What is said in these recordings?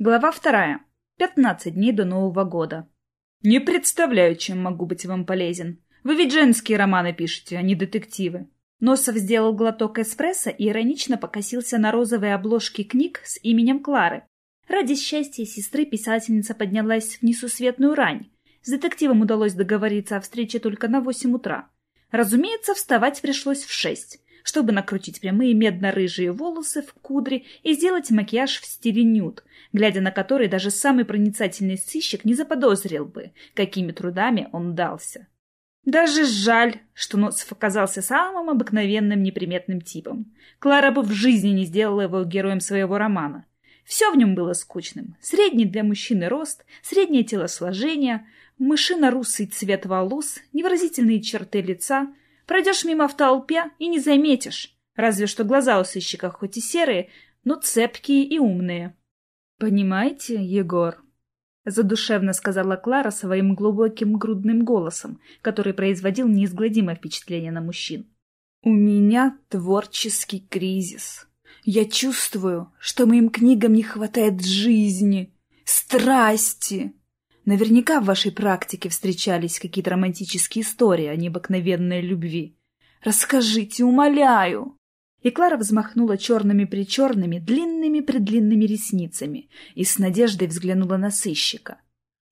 Глава вторая. Пятнадцать дней до Нового года. Не представляю, чем могу быть вам полезен. Вы ведь женские романы пишете, а не детективы. Носов сделал глоток эспрессо и иронично покосился на розовые обложки книг с именем Клары. Ради счастья сестры писательница поднялась в несусветную рань. С детективом удалось договориться о встрече только на восемь утра. Разумеется, вставать пришлось в шесть чтобы накрутить прямые медно-рыжие волосы в кудри и сделать макияж в стиле нюд, глядя на который даже самый проницательный сыщик не заподозрил бы, какими трудами он дался. Даже жаль, что Носов оказался самым обыкновенным неприметным типом. Клара бы в жизни не сделала его героем своего романа. Все в нем было скучным. Средний для мужчины рост, среднее телосложение, мышино-русый цвет волос, невыразительные черты лица — Пройдешь мимо в толпе и не заметишь. Разве что глаза у сыщика хоть и серые, но цепкие и умные. «Понимаете, Егор?» — задушевно сказала Клара своим глубоким грудным голосом, который производил неизгладимое впечатление на мужчин. «У меня творческий кризис. Я чувствую, что моим книгам не хватает жизни, страсти, Наверняка в вашей практике встречались какие-то романтические истории о необыкновенной любви. Расскажите, умоляю!» И Клара взмахнула черными-причерными, длинными-предлинными ресницами и с надеждой взглянула на сыщика.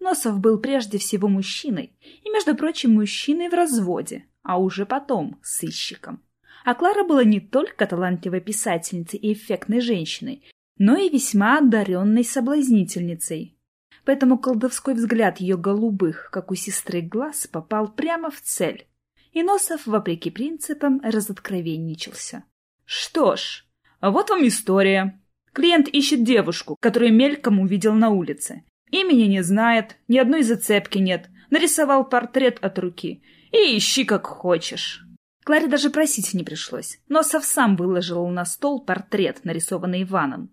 Носов был прежде всего мужчиной, и, между прочим, мужчиной в разводе, а уже потом сыщиком. А Клара была не только талантливой писательницей и эффектной женщиной, но и весьма одаренной соблазнительницей, поэтому колдовской взгляд ее голубых, как у сестры, глаз попал прямо в цель. И Носов, вопреки принципам, разоткровенничался. «Что ж, вот вам история. Клиент ищет девушку, которую мельком увидел на улице. Имени не знает, ни одной зацепки нет. Нарисовал портрет от руки. И ищи как хочешь». Кларе даже просить не пришлось. Носов сам выложил на стол портрет, нарисованный Иваном.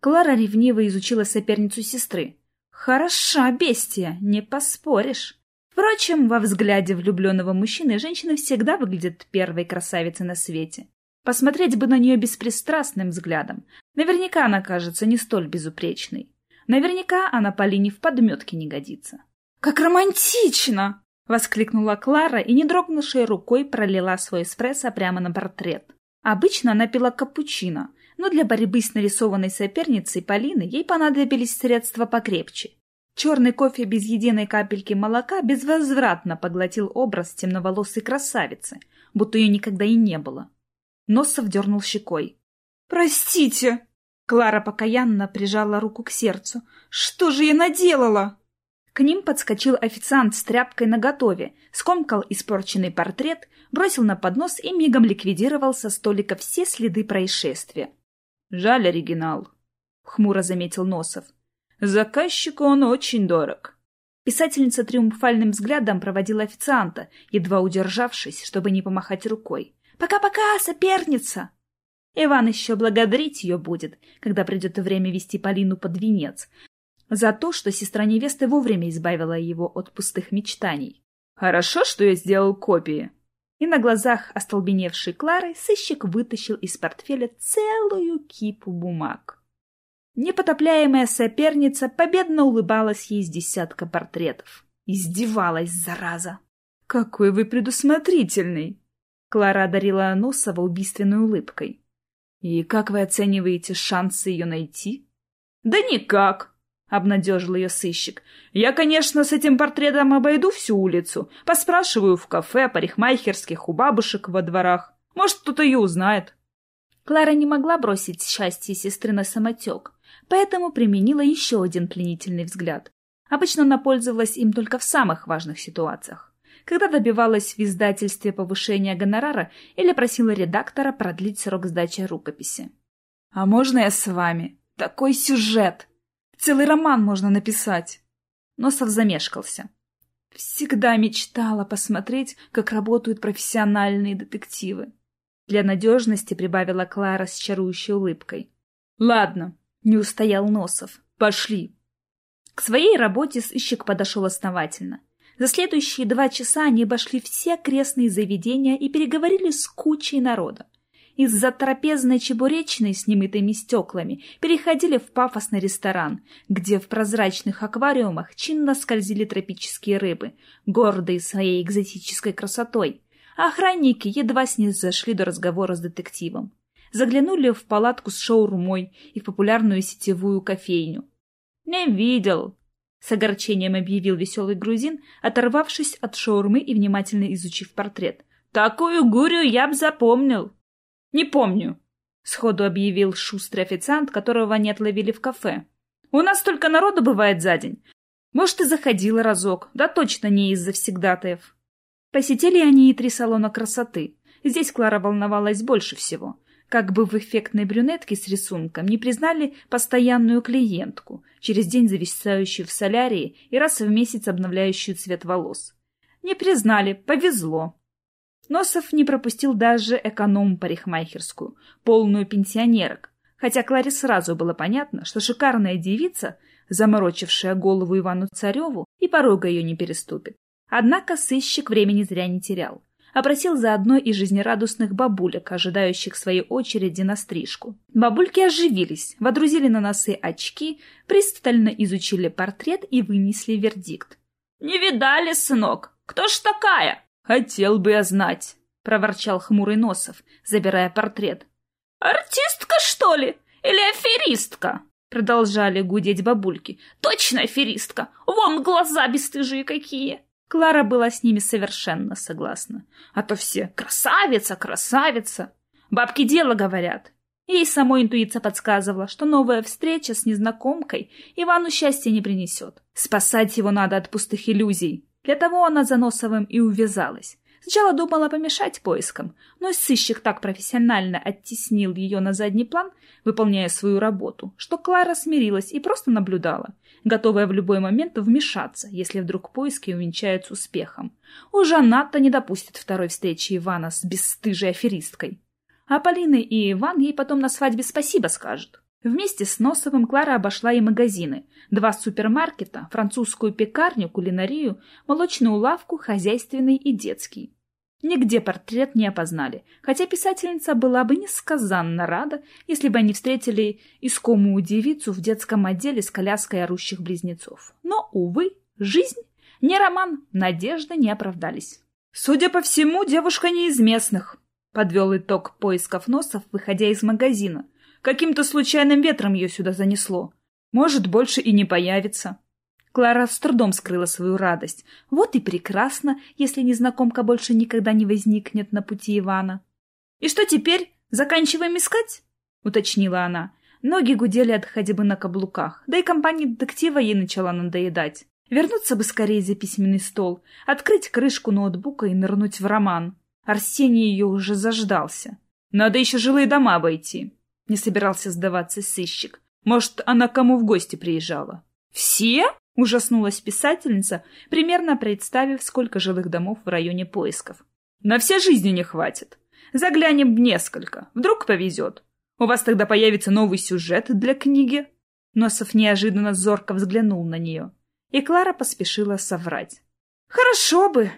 Клара ревниво изучила соперницу сестры. Хороша бестия, не поспоришь. Впрочем, во взгляде влюбленного мужчины женщина всегда выглядит первой красавицей на свете. Посмотреть бы на нее беспристрастным взглядом. Наверняка она кажется не столь безупречной. Наверняка она Полине в подметке не годится. «Как романтично!» — воскликнула Клара и, не дрогнувшей рукой, пролила свой эспрессо прямо на портрет. Обычно она пила капучино, но для борьбы с нарисованной соперницей Полины ей понадобились средства покрепче. Черный кофе без единой капельки молока безвозвратно поглотил образ темноволосой красавицы, будто ее никогда и не было. Носов дернул щекой. «Простите!» Клара покаянно прижала руку к сердцу. «Что же я наделала?» К ним подскочил официант с тряпкой наготове, скомкал испорченный портрет, бросил на поднос и мигом ликвидировал со столика все следы происшествия. Жаль оригинал, — хмуро заметил Носов. Заказчику он очень дорог. Писательница триумфальным взглядом проводила официанта, едва удержавшись, чтобы не помахать рукой. «Пока-пока, соперница!» Иван еще благодарить ее будет, когда придет время вести Полину под венец, за то, что сестра невесты вовремя избавила его от пустых мечтаний. «Хорошо, что я сделал копии», и на глазах остолбеневшей Клары сыщик вытащил из портфеля целую кипу бумаг. Непотопляемая соперница победно улыбалась ей из десятка портретов. Издевалась, зараза! «Какой вы предусмотрительный!» Клара одарила Носова убийственной улыбкой. «И как вы оцениваете шансы ее найти?» «Да никак!» — обнадежил ее сыщик. «Я, конечно, с этим портретом обойду всю улицу. Поспрашиваю в кафе, парикмахерских, у бабушек во дворах. Может, кто-то ее узнает». Клара не могла бросить счастье сестры на самотек, поэтому применила еще один пленительный взгляд. Обычно она пользовалась им только в самых важных ситуациях. Когда добивалась в издательстве повышения гонорара или просила редактора продлить срок сдачи рукописи. «А можно я с вами? Такой сюжет!» Целый роман можно написать. Носов замешкался. Всегда мечтала посмотреть, как работают профессиональные детективы. Для надежности прибавила Клара с чарующей улыбкой. «Ладно», — не устоял Носов. «Пошли». К своей работе сыщик подошел основательно. За следующие два часа они обошли все окрестные заведения и переговорили с кучей народа. Из-за трапезной чебуречной с немытыми стеклами переходили в пафосный ресторан, где в прозрачных аквариумах чинно скользили тропические рыбы, гордые своей экзотической красотой. Охранники едва снизошли до разговора с детективом. Заглянули в палатку с шаурмой и в популярную сетевую кофейню. «Не видел», — с огорчением объявил веселый грузин, оторвавшись от шаурмы и внимательно изучив портрет. «Такую гурю я б запомнил». «Не помню», — сходу объявил шустрый официант, которого они отловили в кафе. «У нас столько народу бывает за день. Может, и заходила разок, да точно не из-за всегдатаев». Посетили они и три салона красоты. Здесь Клара волновалась больше всего. Как бы в эффектной брюнетке с рисунком не признали постоянную клиентку, через день зависающую в солярии и раз в месяц обновляющую цвет волос. Не признали, повезло. Носов не пропустил даже эконом-парикмахерскую, полную пенсионерок, хотя Кларе сразу было понятно, что шикарная девица, заморочившая голову Ивану Цареву, и порога ее не переступит. Однако сыщик времени зря не терял. Опросил за одной из жизнерадостных бабулек, ожидающих своей очереди на стрижку. Бабульки оживились, водрузили на носы очки, пристально изучили портрет и вынесли вердикт. «Не видали, сынок? Кто ж такая?» «Хотел бы я знать», — проворчал хмурый Носов, забирая портрет. «Артистка, что ли? Или аферистка?» Продолжали гудеть бабульки. «Точно аферистка! Вон глаза бесстыжие какие!» Клара была с ними совершенно согласна. А то все «красавица, красавица!» Бабки дело говорят. Ей самой интуиция подсказывала, что новая встреча с незнакомкой Ивану счастья не принесет. Спасать его надо от пустых иллюзий. Для того она за Носовым и увязалась. Сначала думала помешать поискам, но сыщик так профессионально оттеснил ее на задний план, выполняя свою работу, что Клара смирилась и просто наблюдала, готовая в любой момент вмешаться, если вдруг поиски увенчаются успехом. Уже она-то не допустит второй встречи Ивана с бесстыжей аферисткой. А Полина и Иван ей потом на свадьбе спасибо скажут. Вместе с Носовым Клара обошла и магазины. Два супермаркета, французскую пекарню, кулинарию, молочную лавку, хозяйственный и детский. Нигде портрет не опознали, хотя писательница была бы несказанно рада, если бы они встретили искомую девицу в детском отделе с коляской орущих близнецов. Но, увы, жизнь, не роман, надежды не оправдались. «Судя по всему, девушка не из местных», — подвел итог поисков носов, выходя из магазина. Каким-то случайным ветром ее сюда занесло. Может, больше и не появится. Клара с трудом скрыла свою радость. Вот и прекрасно, если незнакомка больше никогда не возникнет на пути Ивана. «И что теперь? Заканчиваем искать?» — уточнила она. Ноги гудели от ходьбы на каблуках, да и компания детектива ей начала надоедать. Вернуться бы скорее за письменный стол, открыть крышку ноутбука и нырнуть в роман. Арсений ее уже заждался. Надо еще жилые дома обойти. Не собирался сдаваться сыщик. Может, она кому в гости приезжала? «Все?» — ужаснулась писательница, примерно представив, сколько жилых домов в районе поисков. «На все жизни не хватит. Заглянем в несколько. Вдруг повезет. У вас тогда появится новый сюжет для книги». Носов неожиданно зорко взглянул на нее, и Клара поспешила соврать. «Хорошо бы!»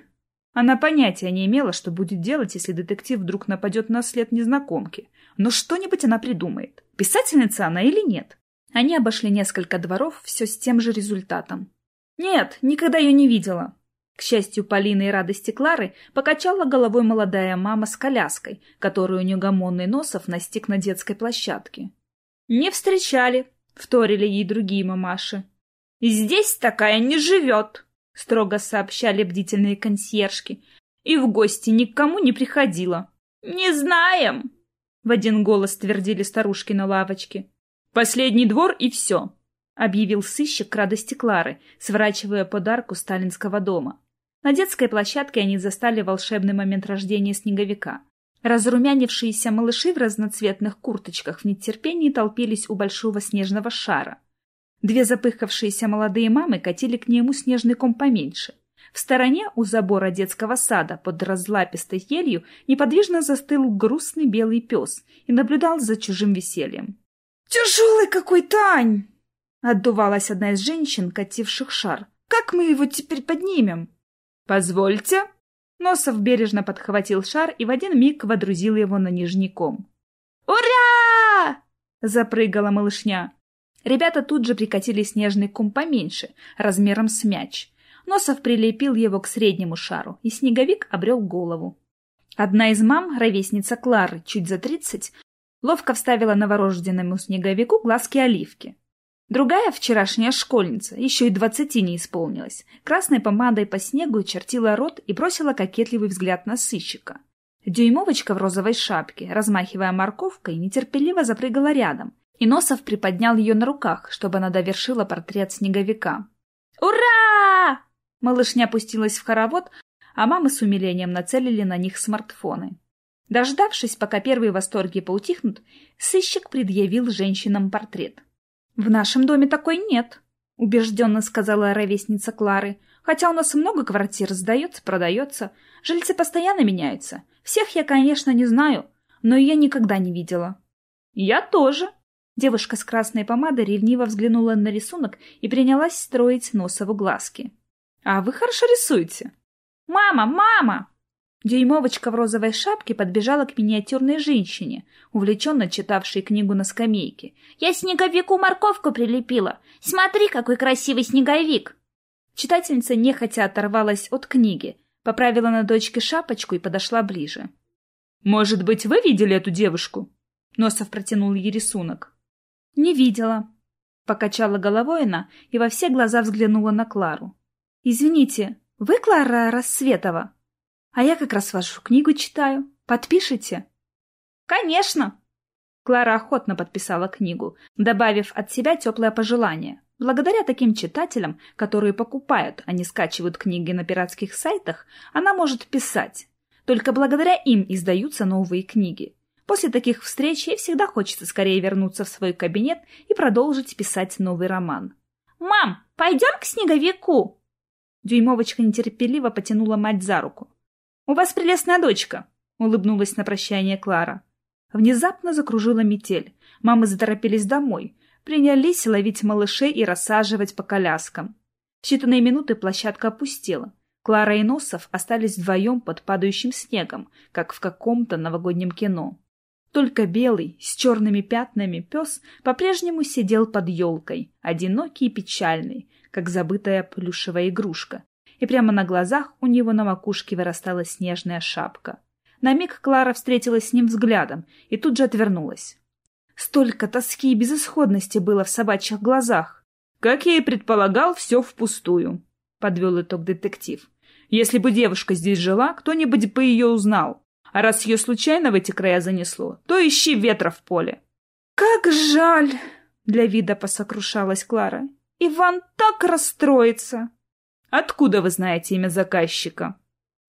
Она понятия не имела, что будет делать, если детектив вдруг нападет на след незнакомки. Но что-нибудь она придумает. Писательница она или нет? Они обошли несколько дворов, все с тем же результатом. Нет, никогда ее не видела. К счастью Полины и радости Клары покачала головой молодая мама с коляской, которую неугомонный Носов настиг на детской площадке. «Не встречали», — вторили ей другие мамаши. «Здесь такая не живет», — строго сообщали бдительные консьержки. «И в гости никому не приходила». «Не знаем!» — в один голос твердили старушки на лавочке. «Последний двор и все», — объявил сыщик к радости Клары, сворачивая подарку сталинского дома. На детской площадке они застали волшебный момент рождения снеговика. Разрумянившиеся малыши в разноцветных курточках в нетерпении толпились у большого снежного шара. Две запыхавшиеся молодые мамы катили к нему снежный ком поменьше. В стороне, у забора детского сада, под разлапистой елью, неподвижно застыл грустный белый пес и наблюдал за чужим весельем. «Тяжелый какой Тань!» — отдувалась одна из женщин, кативших шар. «Как мы его теперь поднимем?» «Позвольте!» Носов бережно подхватил шар и в один миг водрузил его на нижний ком. «Ура!» — запрыгала малышня. Ребята тут же прикатили снежный ком поменьше, размером с мяч. Носов прилепил его к среднему шару, и снеговик обрел голову. Одна из мам, ровесница Клары, чуть за тридцать, ловко вставила новорожденному снеговику глазки оливки. Другая, вчерашняя школьница, еще и двадцати не исполнилась, красной помадой по снегу чертила рот и бросила кокетливый взгляд на сыщика. Дюймовочка в розовой шапке, размахивая морковкой, нетерпеливо запрыгала рядом, и Носов приподнял ее на руках, чтобы она довершила портрет снеговика. «Ура!» Малышня опустилась в хоровод, а мамы с умилением нацелили на них смартфоны. Дождавшись, пока первые восторги поутихнут, сыщик предъявил женщинам портрет. «В нашем доме такой нет», — убежденно сказала ровесница Клары. «Хотя у нас много квартир сдается, продается. Жильцы постоянно меняются. Всех я, конечно, не знаю, но я никогда не видела». «Я тоже». Девушка с красной помадой ревниво взглянула на рисунок и принялась строить носову глазки. «А вы хорошо рисуете». «Мама, мама!» Дюймовочка в розовой шапке подбежала к миниатюрной женщине, увлеченно читавшей книгу на скамейке. «Я снеговику морковку прилепила! Смотри, какой красивый снеговик!» Читательница нехотя оторвалась от книги, поправила на дочке шапочку и подошла ближе. «Может быть, вы видели эту девушку?» Носов протянул ей рисунок. «Не видела», — покачала головой она и во все глаза взглянула на Клару. «Извините, вы Клара Рассветова?» А я как раз вашу книгу читаю. Подпишите? Конечно. Клара охотно подписала книгу, добавив от себя теплое пожелание. Благодаря таким читателям, которые покупают, а не скачивают книги на пиратских сайтах, она может писать. Только благодаря им издаются новые книги. После таких встреч ей всегда хочется скорее вернуться в свой кабинет и продолжить писать новый роман. «Мам, пойдем к снеговику?» Дюймовочка нетерпеливо потянула мать за руку. «У вас прелестная дочка!» — улыбнулась на прощание Клара. Внезапно закружила метель. Мамы заторопились домой. Принялись ловить малышей и рассаживать по коляскам. В считанные минуты площадка опустела. Клара и Носов остались вдвоем под падающим снегом, как в каком-то новогоднем кино. Только белый, с черными пятнами, пес по-прежнему сидел под елкой, одинокий и печальный, как забытая плюшевая игрушка, и прямо на глазах у него на макушке вырастала снежная шапка. На миг Клара встретилась с ним взглядом и тут же отвернулась. Столько тоски и безысходности было в собачьих глазах. «Как я и предполагал, все впустую», — подвел итог детектив. «Если бы девушка здесь жила, кто-нибудь бы ее узнал. А раз ее случайно в эти края занесло, то ищи ветра в поле». «Как жаль!» — для вида посокрушалась Клара. «Иван так расстроится!» «Откуда вы знаете имя заказчика?»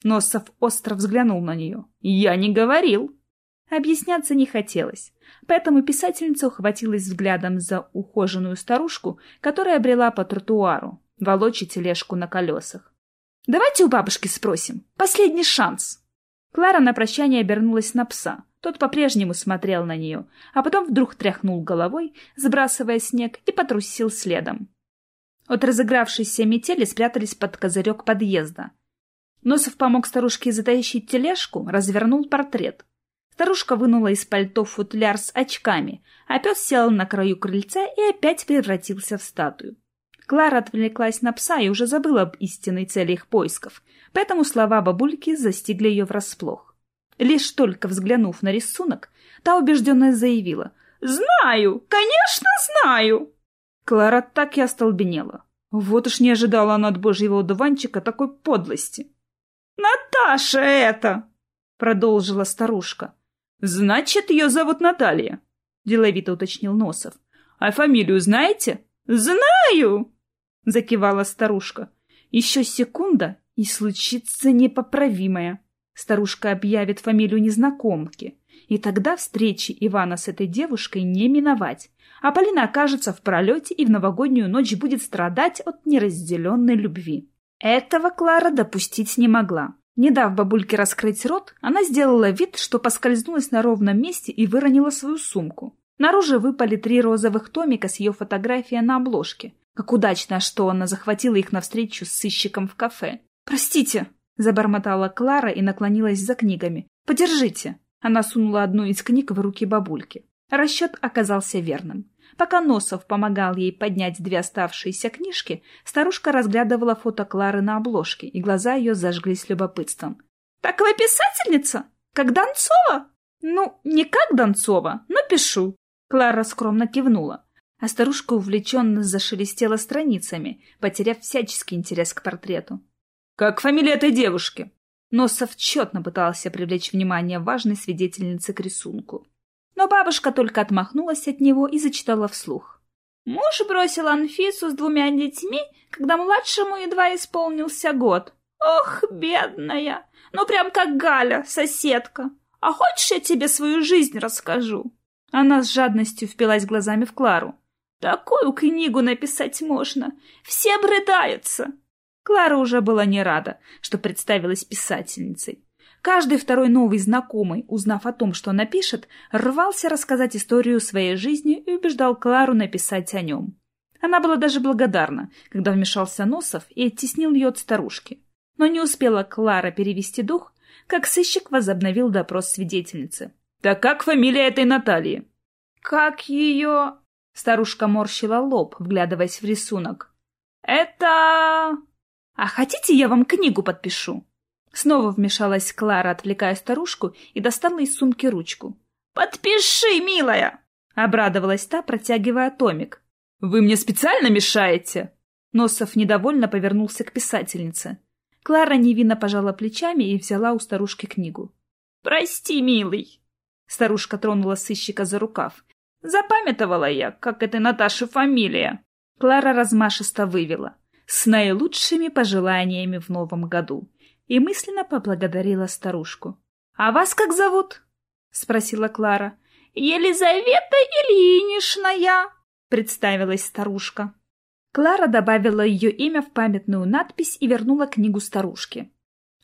Носов остро взглянул на нее. «Я не говорил!» Объясняться не хотелось, поэтому писательница ухватилась взглядом за ухоженную старушку, которая брела по тротуару, волоча тележку на колесах. «Давайте у бабушки спросим. Последний шанс!» Клара на прощание обернулась на пса. Тот по-прежнему смотрел на нее, а потом вдруг тряхнул головой, сбрасывая снег, и потрусил следом. От разыгравшейся метели спрятались под козырек подъезда. Носов помог старушке затащить тележку, развернул портрет. Старушка вынула из пальто футляр с очками, а пес сел на краю крыльца и опять превратился в статую. Клара отвлеклась на пса и уже забыла об истинной цели их поисков, поэтому слова бабульки застигли ее врасплох. Лишь только взглянув на рисунок, та убежденно заявила «Знаю! Конечно, знаю!» Клара так и остолбенела. Вот уж не ожидала она от божьего одуванчика такой подлости. «Наташа это!» — продолжила старушка. «Значит, ее зовут Наталья», — деловито уточнил Носов. «А фамилию знаете?» «Знаю!» — закивала старушка. «Еще секунда, и случится непоправимое. Старушка объявит фамилию незнакомки, и тогда встречи Ивана с этой девушкой не миновать а Полина окажется в пролете и в новогоднюю ночь будет страдать от неразделенной любви. Этого Клара допустить не могла. Не дав бабульке раскрыть рот, она сделала вид, что поскользнулась на ровном месте и выронила свою сумку. Наружу выпали три розовых томика с ее фотографией на обложке. Как удачно, что она захватила их навстречу с сыщиком в кафе. «Простите!» Забормотала Клара и наклонилась за книгами. «Подержите!» Она сунула одну из книг в руки бабульки. Расчет оказался верным. Пока Носов помогал ей поднять две оставшиеся книжки, старушка разглядывала фото Клары на обложке, и глаза ее зажглись любопытством. «Так вы писательница? Как Донцова?» «Ну, не как Донцова, но пишу». Клара скромно кивнула, а старушка увлеченно зашелестела страницами, потеряв всяческий интерес к портрету. «Как фамилия этой девушки?» Носов четно пытался привлечь внимание важной свидетельницы к рисунку. Но бабушка только отмахнулась от него и зачитала вслух. Муж бросил Анфису с двумя детьми, когда младшему едва исполнился год. Ох, бедная! Ну, прям как Галя, соседка. А хочешь, я тебе свою жизнь расскажу?» Она с жадностью впилась глазами в Клару. «Такую книгу написать можно. Все обрыдаются!» Клара уже была не рада, что представилась писательницей. Каждый второй новый знакомый, узнав о том, что она пишет, рвался рассказать историю своей жизни и убеждал Клару написать о нем. Она была даже благодарна, когда вмешался Носов и оттеснил ее от старушки. Но не успела Клара перевести дух, как сыщик возобновил допрос свидетельницы. «Так как фамилия этой Натальи?» «Как ее...» Старушка морщила лоб, вглядываясь в рисунок. «Это...» «А хотите, я вам книгу подпишу?» Снова вмешалась Клара, отвлекая старушку, и достала из сумки ручку. «Подпиши, милая!» — обрадовалась та, протягивая томик. «Вы мне специально мешаете?» Носов недовольно повернулся к писательнице. Клара невинно пожала плечами и взяла у старушки книгу. «Прости, милый!» Старушка тронула сыщика за рукав. «Запамятовала я, как это Наташа фамилия!» Клара размашисто вывела. «С наилучшими пожеланиями в новом году!» и мысленно поблагодарила старушку. «А вас как зовут?» — спросила Клара. «Елизавета Ильиничная», — представилась старушка. Клара добавила ее имя в памятную надпись и вернула книгу старушке.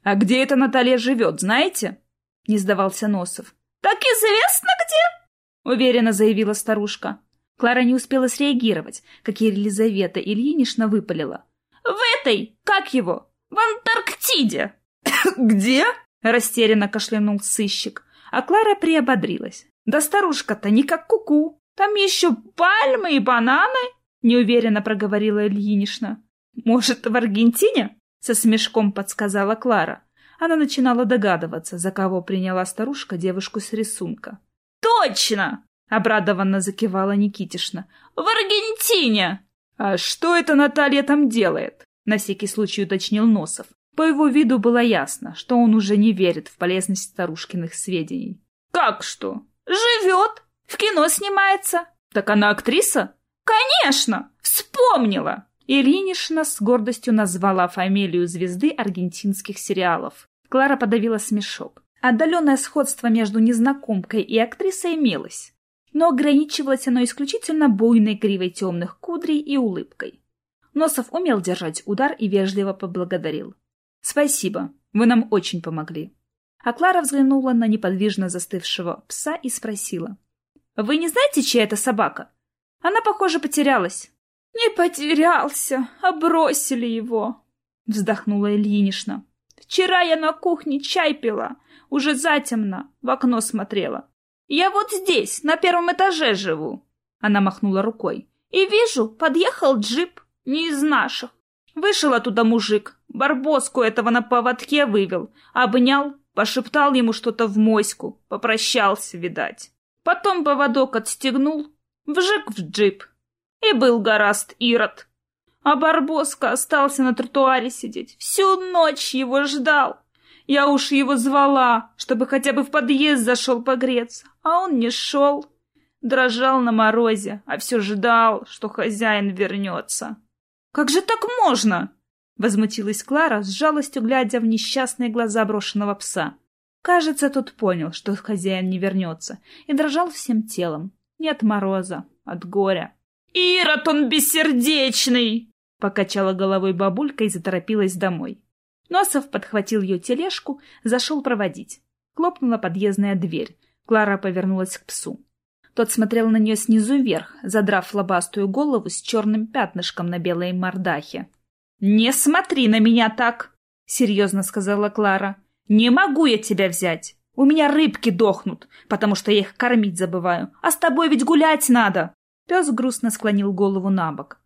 «А где эта Наталья живет, знаете?» — не сдавался Носов. «Так известно где!» — уверенно заявила старушка. Клара не успела среагировать, как Елизавета Ильинична выпалила. «В этой, как его, в Антарктиде!» «Где?» — растерянно кашлянул сыщик. А Клара приободрилась. «Да старушка-то не как куку. -ку. Там еще пальмы и бананы!» — неуверенно проговорила Ильинична. «Может, в Аргентине?» — со смешком подсказала Клара. Она начинала догадываться, за кого приняла старушка девушку с рисунка. «Точно!» — обрадованно закивала Никитишна. «В Аргентине!» «А что это Наталья там делает?» — на всякий случай уточнил Носов. По его виду было ясно, что он уже не верит в полезность старушкиных сведений. «Как что? Живет! В кино снимается! Так она актриса?» «Конечно! Вспомнила!» Ильинична с гордостью назвала фамилию звезды аргентинских сериалов. Клара подавила смешок. Отдаленное сходство между незнакомкой и актрисой имелось, но ограничивалось оно исключительно буйной кривой темных кудрей и улыбкой. Носов умел держать удар и вежливо поблагодарил. «Спасибо, вы нам очень помогли». А Клара взглянула на неподвижно застывшего пса и спросила. «Вы не знаете, чья это собака? Она, похоже, потерялась». «Не потерялся, а бросили его», — вздохнула Ильинична. «Вчера я на кухне чай пила, уже затемно, в окно смотрела. Я вот здесь, на первом этаже живу», — она махнула рукой. «И вижу, подъехал джип, не из наших. Вышел оттуда мужик, барбоску этого на поводке вывел, обнял, пошептал ему что-то в моську, попрощался, видать. Потом поводок отстегнул, вжик в джип. И был гораст Ирод. А барбоска остался на тротуаре сидеть. Всю ночь его ждал. Я уж его звала, чтобы хотя бы в подъезд зашел погреться, а он не шел. Дрожал на морозе, а все ждал, что хозяин вернется. «Как же так можно?» — возмутилась Клара, с жалостью глядя в несчастные глаза брошенного пса. Кажется, тот понял, что хозяин не вернется, и дрожал всем телом. Не от мороза, от горя. «Ирод он бессердечный!» — покачала головой бабулька и заторопилась домой. Носов подхватил ее тележку, зашел проводить. Хлопнула подъездная дверь. Клара повернулась к псу. Тот смотрел на нее снизу вверх, задрав лобастую голову с черным пятнышком на белой мордахе. «Не смотри на меня так!» — серьезно сказала Клара. «Не могу я тебя взять. У меня рыбки дохнут, потому что я их кормить забываю. А с тобой ведь гулять надо!» Пес грустно склонил голову на бок.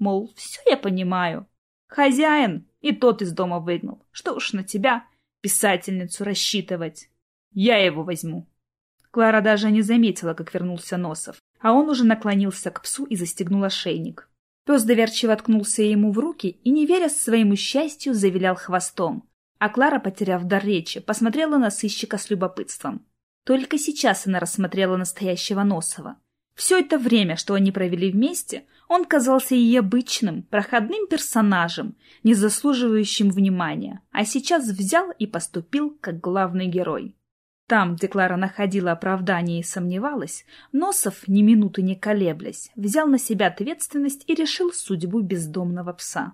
Мол, все я понимаю. Хозяин и тот из дома выгнал. Что уж на тебя, писательницу, рассчитывать. Я его возьму. Клара даже не заметила, как вернулся Носов, а он уже наклонился к псу и застегнул ошейник. Пес доверчиво ткнулся ему в руки и, не веря своему счастью, завилял хвостом. А Клара, потеряв дар речи, посмотрела на сыщика с любопытством. Только сейчас она рассмотрела настоящего Носова. Все это время, что они провели вместе, он казался ей обычным, проходным персонажем, не заслуживающим внимания, а сейчас взял и поступил как главный герой. Там, где Клара находила оправдание и сомневалась, Носов, ни минуты не колеблясь, взял на себя ответственность и решил судьбу бездомного пса.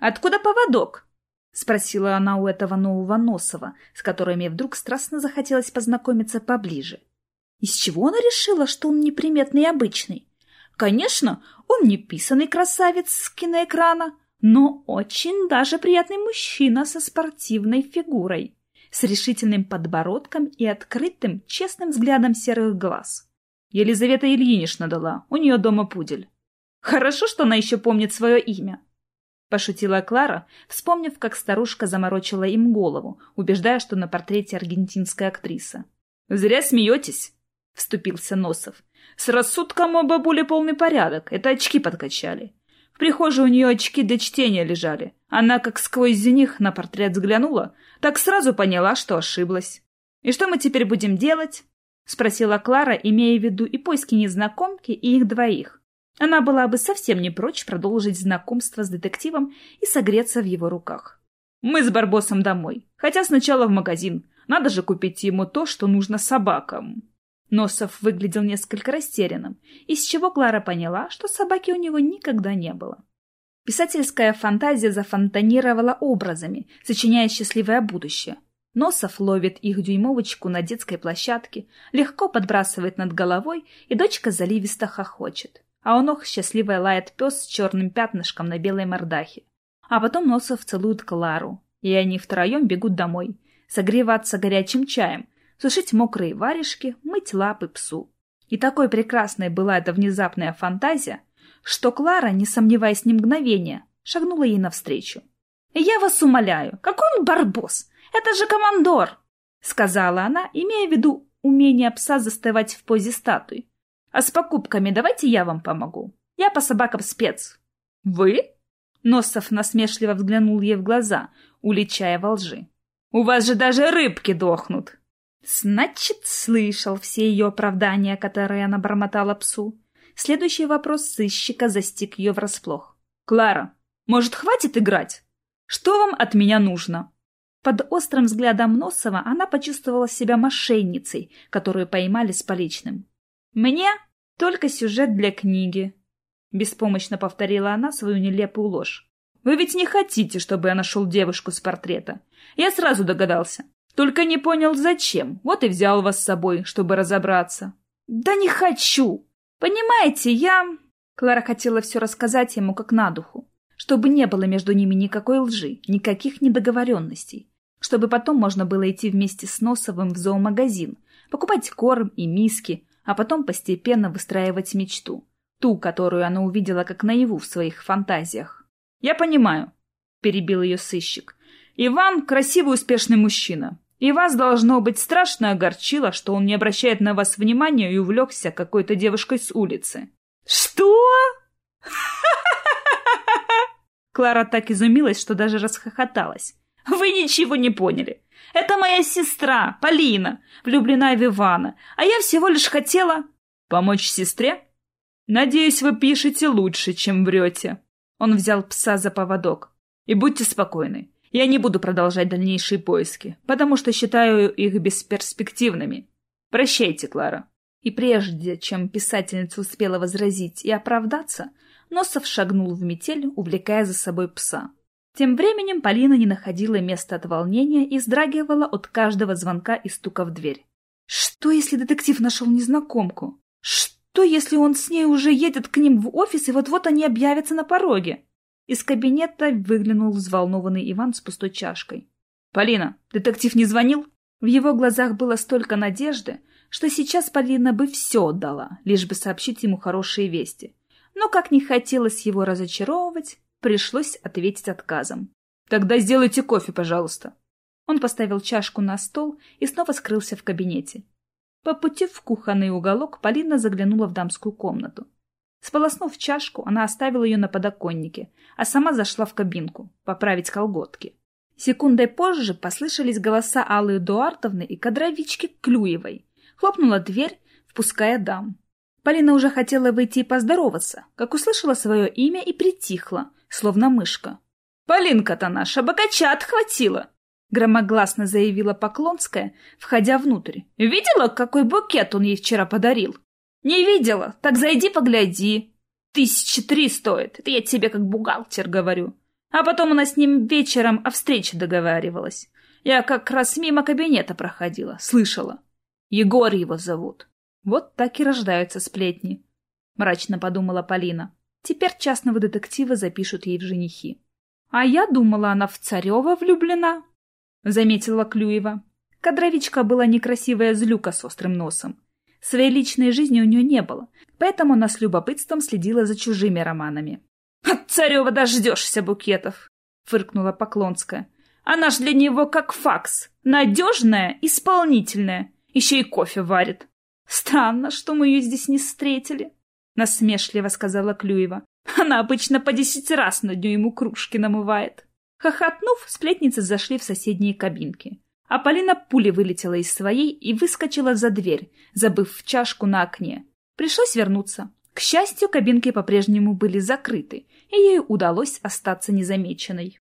«Откуда поводок?» — спросила она у этого нового Носова, с которым ей вдруг страстно захотелось познакомиться поближе. Из чего она решила, что он неприметный и обычный? Конечно, он не писанный красавец с киноэкрана, но очень даже приятный мужчина со спортивной фигурой с решительным подбородком и открытым, честным взглядом серых глаз. Елизавета Ильинична дала, у нее дома пудель. Хорошо, что она еще помнит свое имя. Пошутила Клара, вспомнив, как старушка заморочила им голову, убеждая, что на портрете аргентинская актриса. «Зря смеетесь», — вступился Носов. «С рассудком у бабули полный порядок, это очки подкачали. В прихожей у нее очки для чтения лежали. Она как сквозь них на портрет взглянула, так сразу поняла, что ошиблась. «И что мы теперь будем делать?» — спросила Клара, имея в виду и поиски незнакомки, и их двоих. Она была бы совсем не прочь продолжить знакомство с детективом и согреться в его руках. «Мы с Барбосом домой, хотя сначала в магазин. Надо же купить ему то, что нужно собакам». Носов выглядел несколько растерянным, из чего Клара поняла, что собаки у него никогда не было. Писательская фантазия зафонтанировала образами, сочиняя счастливое будущее. Носов ловит их дюймовочку на детской площадке, легко подбрасывает над головой, и дочка заливисто хохочет. А у ног счастливо лает пес с черным пятнышком на белой мордахе. А потом Носов целует Клару, и они втроем бегут домой, согреваться горячим чаем, сушить мокрые варежки, мыть лапы псу. И такой прекрасной была эта внезапная фантазия, что Клара, не сомневаясь ни мгновения, шагнула ей навстречу. «Я вас умоляю, какой он барбос! Это же командор!» — сказала она, имея в виду умение пса застывать в позе статуи. «А с покупками давайте я вам помогу. Я по собакам спец». «Вы?» Носов насмешливо взглянул ей в глаза, уличая во лжи. «У вас же даже рыбки дохнут!» Значит, слышал все ее оправдания, которые она бормотала псу. Следующий вопрос сыщика застиг ее врасплох. «Клара, может, хватит играть? Что вам от меня нужно?» Под острым взглядом Носова она почувствовала себя мошенницей, которую поймали с поличным. «Мне только сюжет для книги», — беспомощно повторила она свою нелепую ложь. «Вы ведь не хотите, чтобы я нашел девушку с портрета? Я сразу догадался. Только не понял, зачем. Вот и взял вас с собой, чтобы разобраться». «Да не хочу!» «Понимаете, я...» Клара хотела все рассказать ему как на духу, чтобы не было между ними никакой лжи, никаких недоговоренностей, чтобы потом можно было идти вместе с Носовым в зоомагазин, покупать корм и миски, а потом постепенно выстраивать мечту, ту, которую она увидела как наяву в своих фантазиях. «Я понимаю», — перебил ее сыщик, — «Иван — красивый успешный мужчина, и вас, должно быть, страшно огорчило, что он не обращает на вас внимания и увлекся какой-то девушкой с улицы. Что? Клара так изумилась, что даже расхохоталась. Вы ничего не поняли. Это моя сестра, Полина, влюблена в Ивана, а я всего лишь хотела... Помочь сестре? Надеюсь, вы пишете лучше, чем врете. Он взял пса за поводок. И будьте спокойны. Я не буду продолжать дальнейшие поиски, потому что считаю их бесперспективными. Прощайте, Клара. И прежде чем писательница успела возразить и оправдаться, Носов шагнул в метель, увлекая за собой пса. Тем временем Полина не находила места от волнения и вздрагивала от каждого звонка и стука в дверь. Что, если детектив нашел незнакомку? Что, если он с ней уже едет к ним в офис, и вот-вот они объявятся на пороге? Из кабинета выглянул взволнованный Иван с пустой чашкой. «Полина, детектив не звонил?» В его глазах было столько надежды, что сейчас Полина бы все отдала, лишь бы сообщить ему хорошие вести. Но, как не хотелось его разочаровывать, пришлось ответить отказом. «Тогда сделайте кофе, пожалуйста». Он поставил чашку на стол и снова скрылся в кабинете. По пути в кухонный уголок Полина заглянула в дамскую комнату. Сполоснув чашку, она оставила ее на подоконнике, а сама зашла в кабинку, поправить колготки. Секундой позже послышались голоса Аллы Эдуардовны и кадровички Клюевой. Хлопнула дверь, впуская дам. Полина уже хотела выйти и поздороваться, как услышала свое имя и притихла, словно мышка. «Полинка-то наша богача отхватила!» громогласно заявила Поклонская, входя внутрь. «Видела, какой букет он ей вчера подарил?» «Не видела? Так зайди погляди. Тысячи три стоит, это я тебе как бухгалтер говорю. А потом она с ним вечером о встрече договаривалась. Я как раз мимо кабинета проходила, слышала. Егор его зовут. Вот так и рождаются сплетни. Мрачно подумала Полина. Теперь частного детектива запишут ей в женихи. А я думала, она в Царева влюблена, заметила Клюева. Кадровичка была некрасивая злюка с острым носом. Своей личной жизни у нее не было, поэтому она с любопытством следила за чужими романами. «От Царева дождешься букетов!» — фыркнула Поклонская. «Она ж для него как факс. Надежная, исполнительная. Еще и кофе варит. Странно, что мы ее здесь не встретили», — насмешливо сказала Клюева. «Она обычно по десять раз на дню ему кружки намывает». Хохотнув, сплетницы зашли в соседние кабинки а Полина пулей вылетела из своей и выскочила за дверь, забыв чашку на окне. Пришлось вернуться. К счастью, кабинки по-прежнему были закрыты, и ей удалось остаться незамеченной.